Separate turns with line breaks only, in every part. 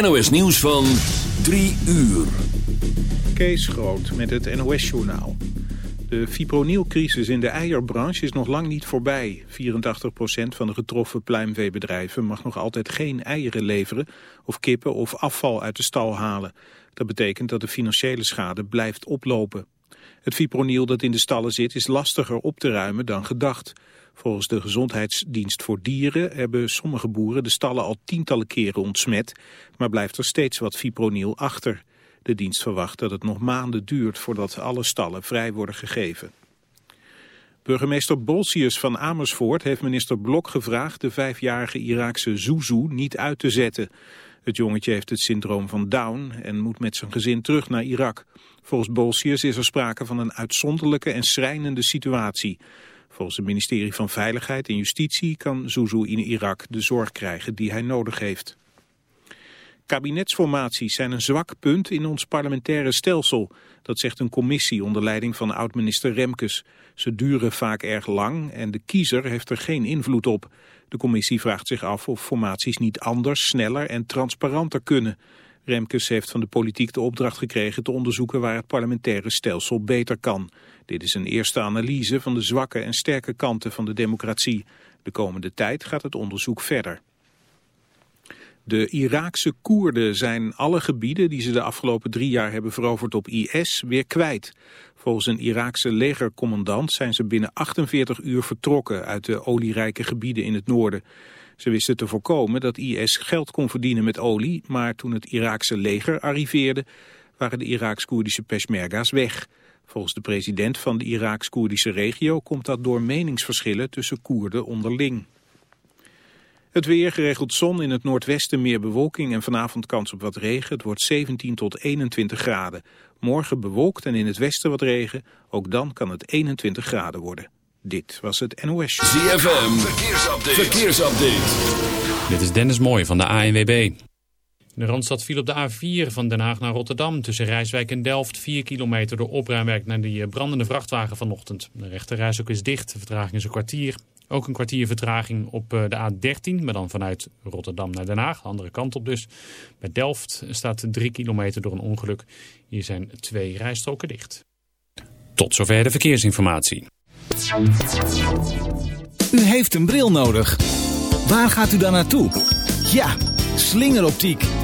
NOS nieuws van 3 uur.
Kees Groot met het NOS-journaal. De fipronilcrisis in de eierbranche is nog lang niet voorbij. 84% van de getroffen pluimveebedrijven mag nog altijd geen eieren leveren... of kippen of afval uit de stal halen. Dat betekent dat de financiële schade blijft oplopen. Het fipronil dat in de stallen zit is lastiger op te ruimen dan gedacht. Volgens de Gezondheidsdienst voor Dieren hebben sommige boeren de stallen al tientallen keren ontsmet, maar blijft er steeds wat fipronil achter. De dienst verwacht dat het nog maanden duurt voordat alle stallen vrij worden gegeven. Burgemeester Bolsius van Amersfoort heeft minister Blok gevraagd de vijfjarige Iraakse Zuzu niet uit te zetten. Het jongetje heeft het syndroom van Down en moet met zijn gezin terug naar Irak. Volgens Bolsius is er sprake van een uitzonderlijke en schrijnende situatie. Volgens het ministerie van Veiligheid en Justitie kan Zuzu in Irak de zorg krijgen die hij nodig heeft. Kabinetsformaties zijn een zwak punt in ons parlementaire stelsel. Dat zegt een commissie onder leiding van oud-minister Remkes. Ze duren vaak erg lang en de kiezer heeft er geen invloed op. De commissie vraagt zich af of formaties niet anders, sneller en transparanter kunnen. Remkes heeft van de politiek de opdracht gekregen te onderzoeken waar het parlementaire stelsel beter kan. Dit is een eerste analyse van de zwakke en sterke kanten van de democratie. De komende tijd gaat het onderzoek verder. De Iraakse Koerden zijn alle gebieden die ze de afgelopen drie jaar hebben veroverd op IS weer kwijt. Volgens een Iraakse legercommandant zijn ze binnen 48 uur vertrokken uit de olierijke gebieden in het noorden. Ze wisten te voorkomen dat IS geld kon verdienen met olie, maar toen het Iraakse leger arriveerde, waren de Iraaks-Koerdische peshmerga's weg. Volgens de president van de Iraaks-Koerdische regio komt dat door meningsverschillen tussen Koerden onderling. Het weer geregeld zon in het noordwesten meer bewolking en vanavond kans op wat regen. Het wordt 17 tot 21 graden. Morgen bewolkt en in het westen wat regen. Ook dan kan het 21 graden worden. Dit was het NOS.
ZFM, verkeersupdate. verkeersupdate.
Dit is Dennis Mooij van de ANWB. De Randstad viel op de A4 van Den Haag naar Rotterdam. Tussen Rijswijk en Delft 4 kilometer door opruimwerk naar die brandende vrachtwagen vanochtend. De rechterreis ook is dicht. De vertraging is een kwartier. Ook een kwartier vertraging op eh, de A13, maar dan vanuit Rotterdam naar Den Haag. Andere kant op dus. Bij Delft staat 3 kilometer door een ongeluk. Hier zijn twee rijstroken dicht. Tot zover de verkeersinformatie.
U heeft een bril nodig. Waar gaat u dan naartoe? Ja, slingeroptiek.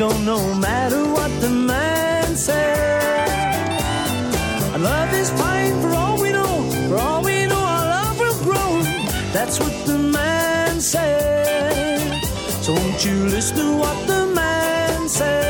don't no matter what the man says. Our love is fine for all we know, for all we know our love will grow. That's what the man says. So won't you listen to what the man says?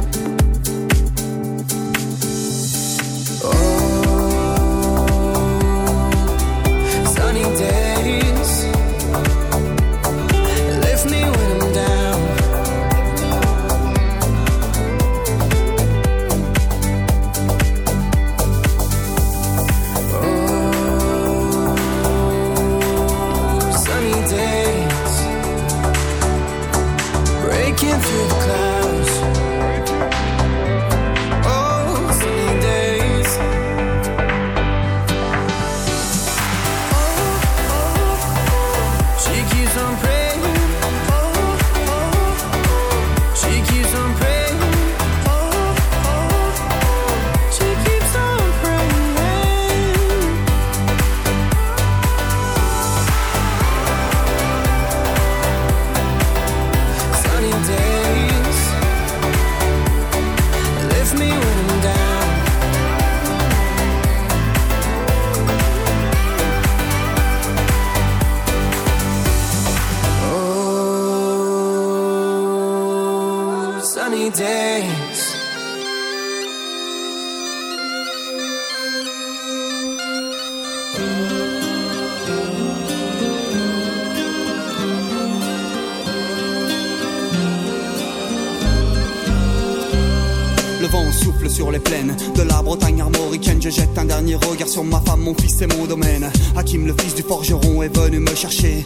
le fils du forgeron, est venu me chercher.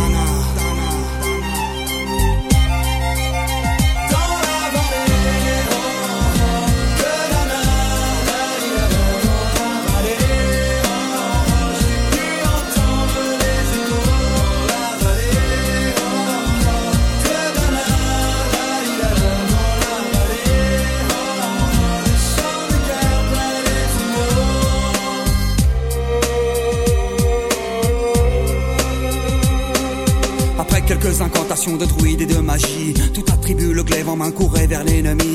Un courrait vers l'ennemi.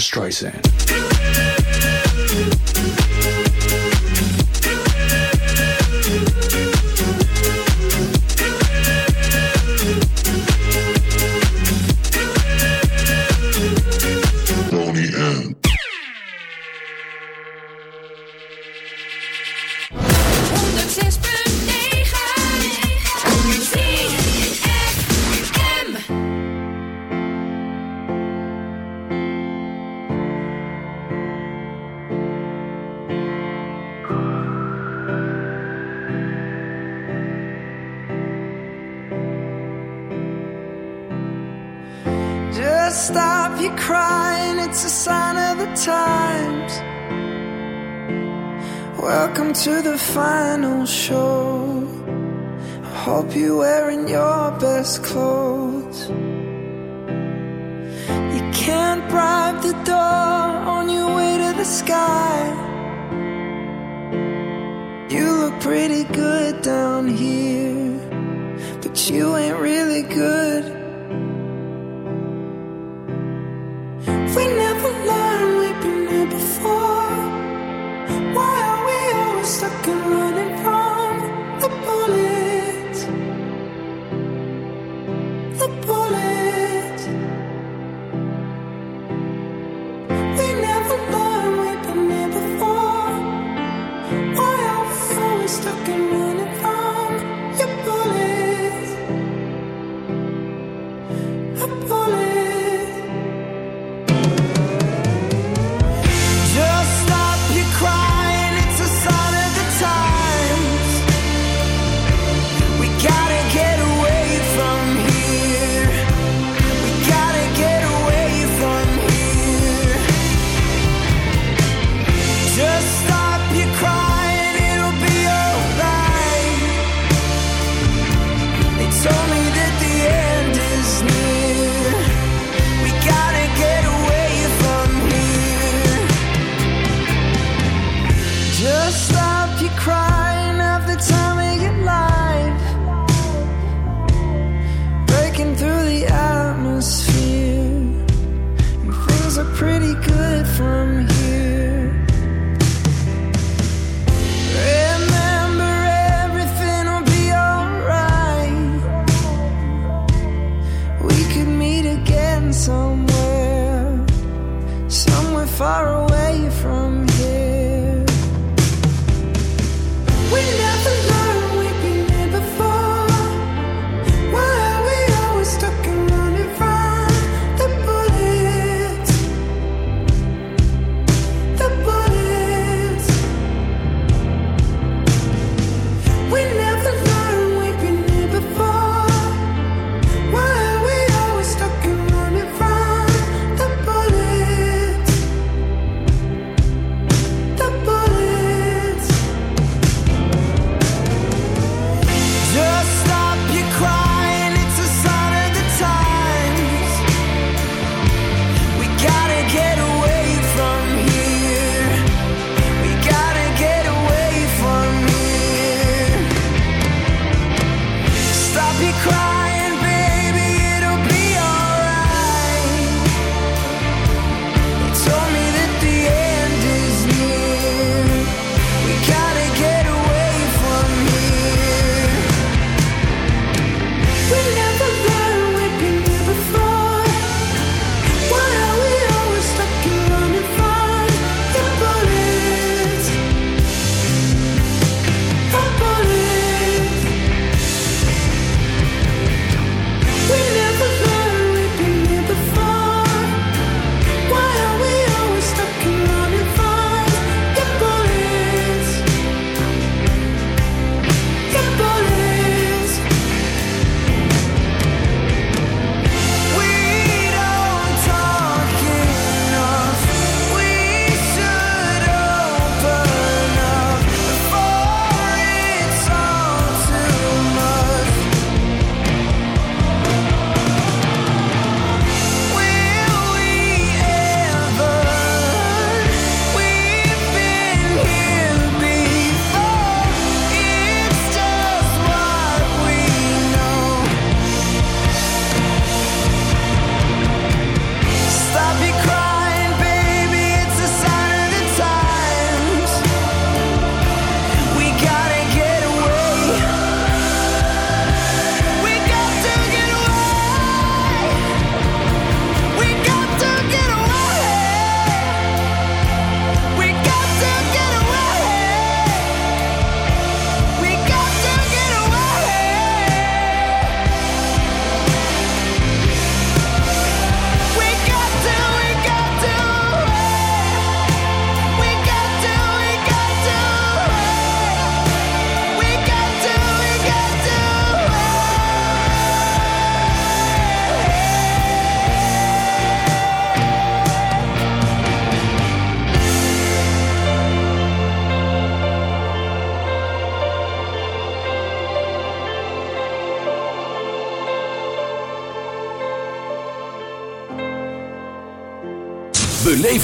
Streisand.
be wearing your best clothes.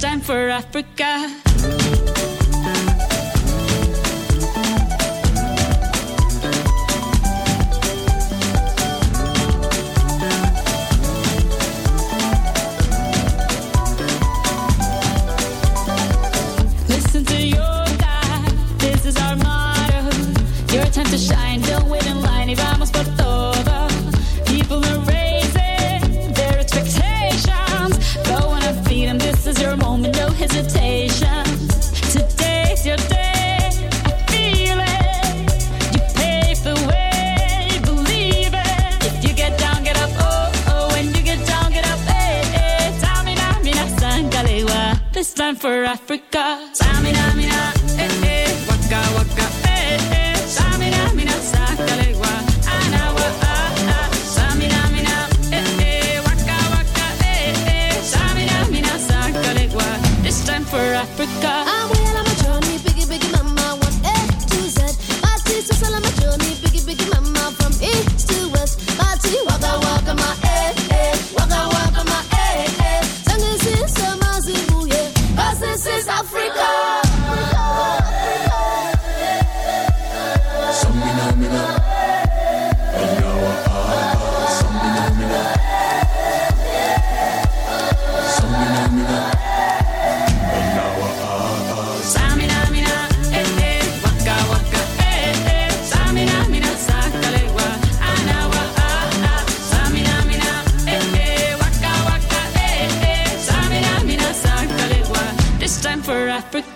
time for Africa. for Africa.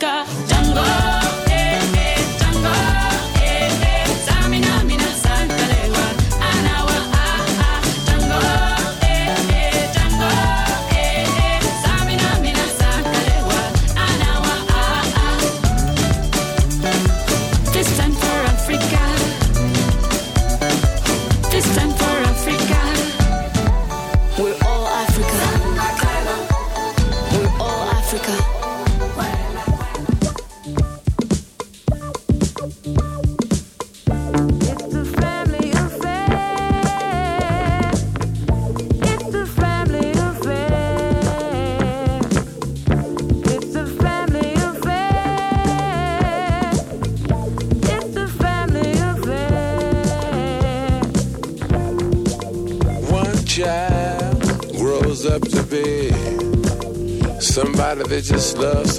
got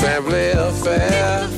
family affair.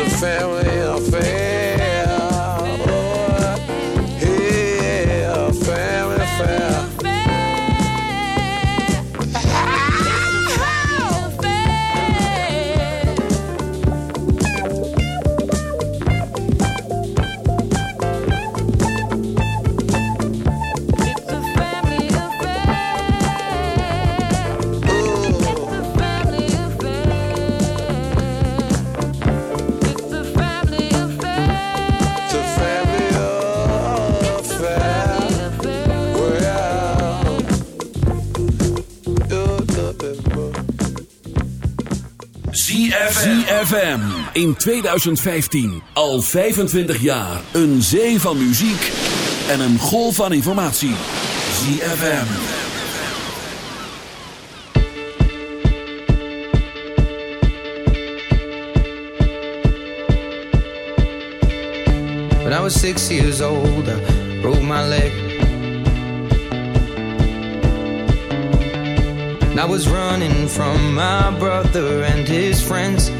A family affair.
ZFM in 2015. Al 25 jaar. Een zee van muziek en een golf van informatie. ZFM.
When I was six years old, I broke my leg. And I was running from my brother and his friends.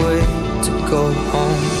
go home.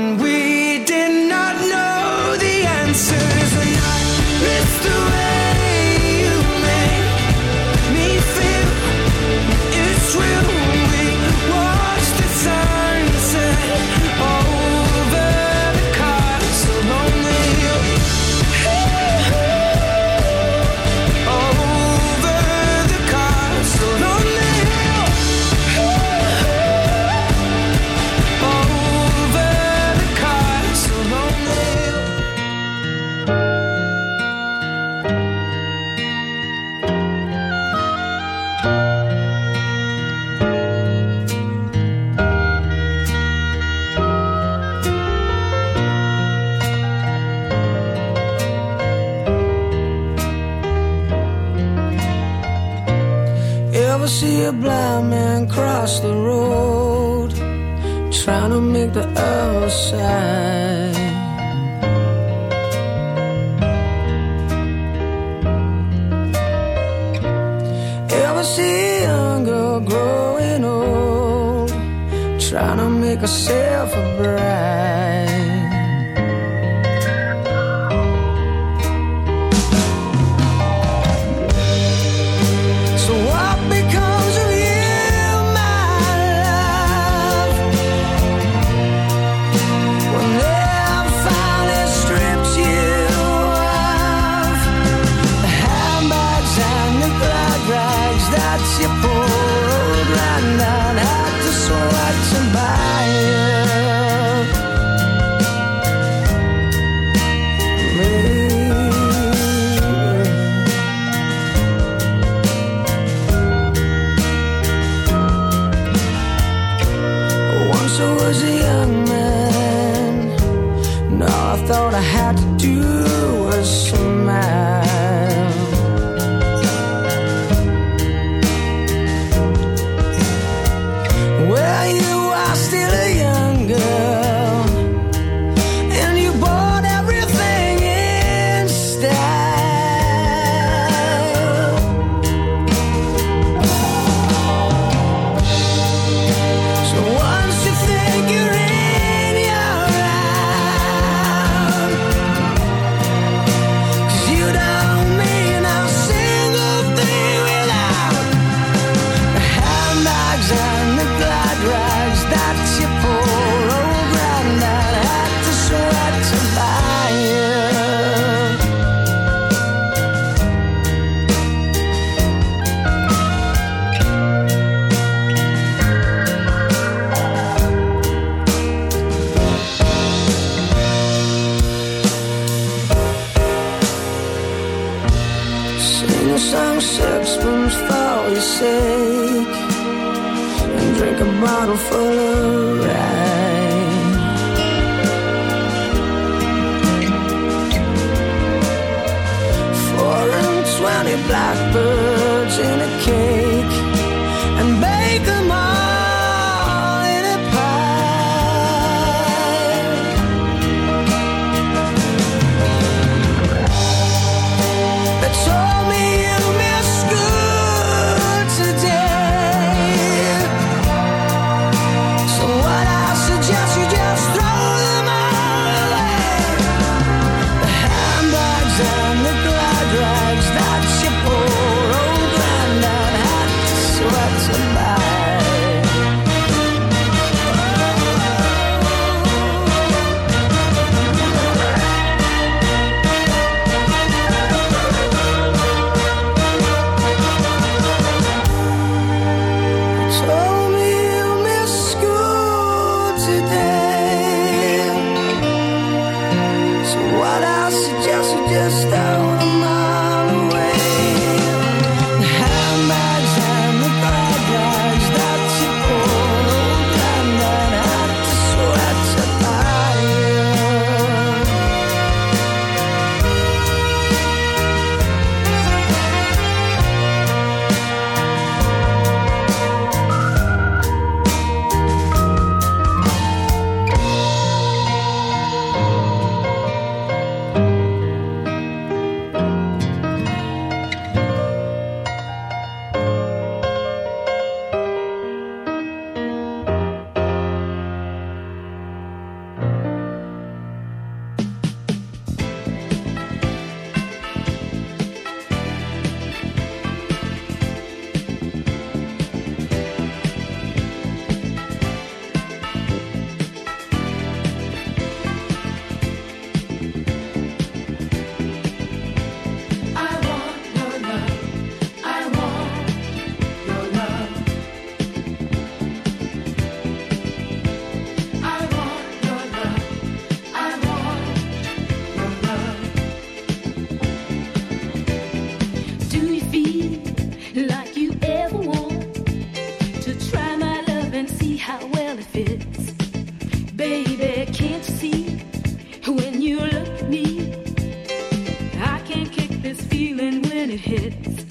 feeling when it hits.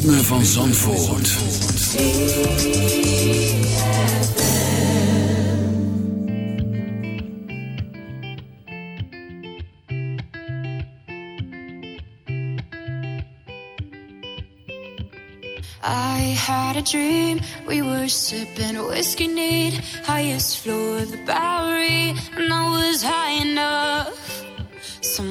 ritme van Zandvoort.
I had a dream, we were sipping whiskey neat. Highest floor of the Bowery, and I was high enough.
Some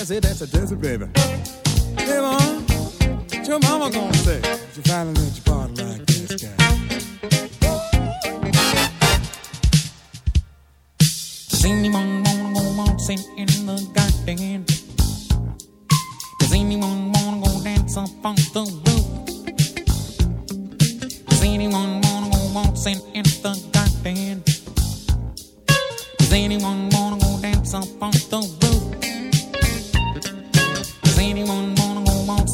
that's it, that's a dancer, baby. Hey, Mom, what your mama gonna say? If you finally let your party like this guy.
Does anyone wanna go waltzing in the garden? Does anyone wanna go dance up on the roof? Does anyone wanna go waltzing in the garden? Does anyone wanna go dance up on the roof?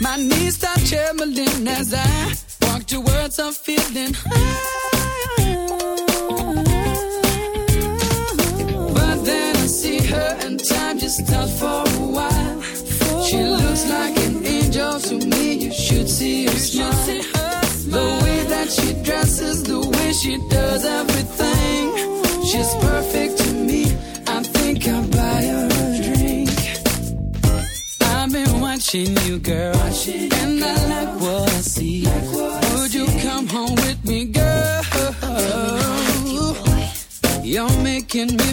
My knees start trembling as I walk towards her feeling high. But then I see her and time just stops for a while. She looks like an angel to me. You should see her smile. The way that she dresses, the way she does everything. She's perfect you, girl, and I like what I see. Would you come home with me, girl? You're making me